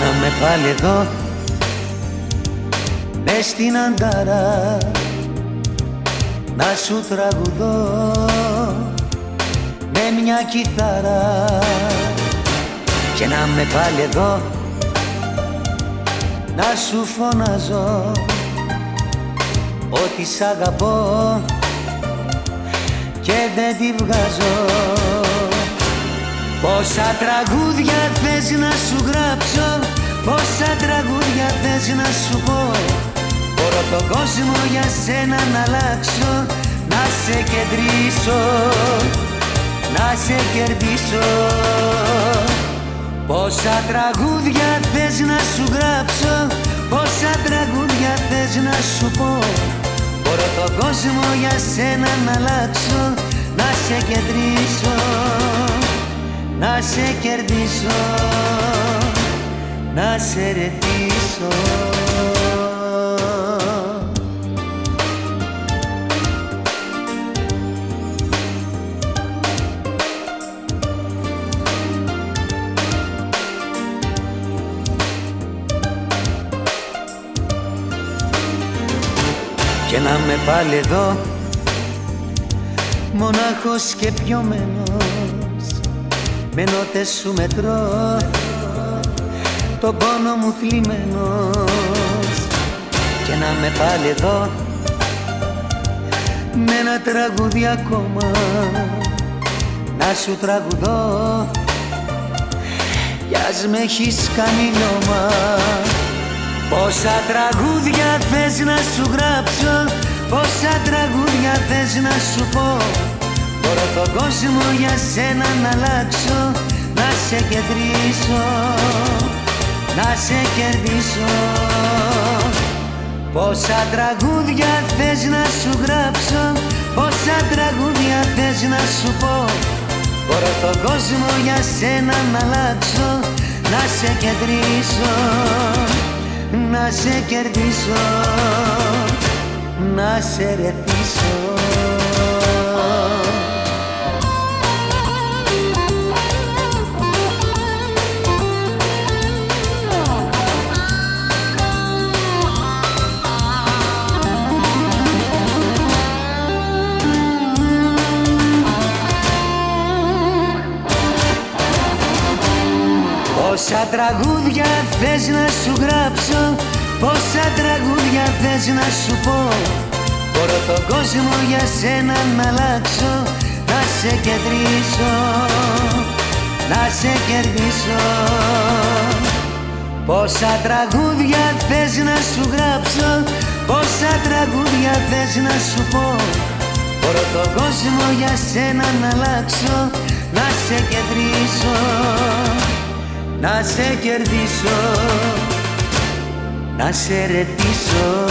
να με πάλι εδώ. Μες στην αντάρα να σου τραγουδώ. Με μια κιθάρα και να με πάλι εδώ. Να σου φωνάζω ότι σ' αγαπώ και δεν τη βγάζω Πόσα τραγούδια θες να σου γράψω Πόσα τραγούδια θες να σου πω. Μπορώ τον κόσμο για σένα να αλλάξω Να σε κεντρήσω Να σε κερδίσω. Πόσα τραγούδια θες να σου γράψω Πόσα τραγούδια θες να σου πω. Μπορώ τον κόσμο για σένα να αλλάξω Να σε κεντρήσω να σε κερδίσω, να σε ρεθίσω. Και να με πάλι εδώ μονάχος και πιωμένος με νότες σου μετρώ το πόνο μου θλιμμένος. Και να με πάλι εδώ με ένα τραγούδι ακόμα. Να σου τραγουδώ κι ας με έχεις κάνει λόμα Πόσα τραγούδια θες να σου γράψω Πόσα τραγούδια θες να σου πω Μπορώ τον κόσμο για σένα να αλλάξω Να σε κεντρήσω Να σε κερδίσω. Πόσα τραγούδια θες να σου γράψω Πόσα τραγούδια θες να σου πω. Μπορώ τον κόσμο για σένα να αλλάξω Να σε κεντρήσω Να σε κερδίσω Να σε ρεθίσω Πόσα τραγούδια θες να σου γράψω Πόσα τραγούδια θες να σου πω. Μπορώ τον κόσμο για σένα να αλλάξω Να σε κεντρήσω Να σε κερδίσω. Πόσα τραγούδια θες να σου γράψω Πόσα τραγούδια θες να σου πω. Μπορώ τον κόσμο για σένα να αλλάξω Να σε κεντρήσω να σε κερδίσω, να σε ρεθίσω